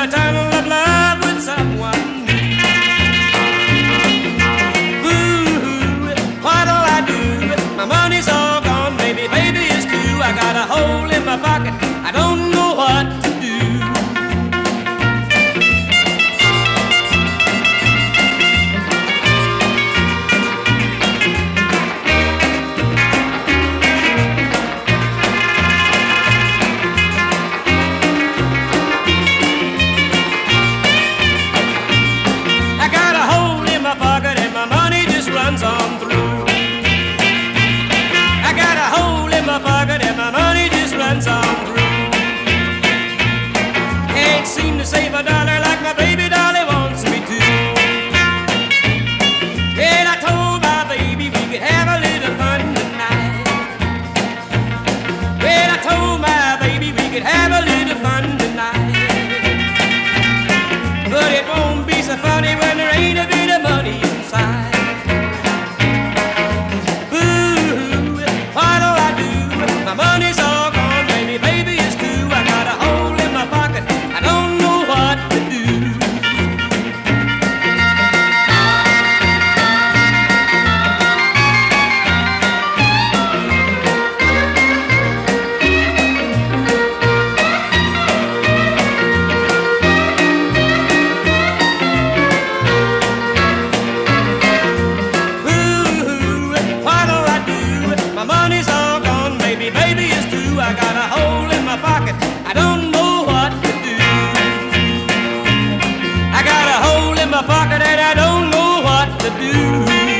the time money when there ain't a bit pocket and I don't know what to do.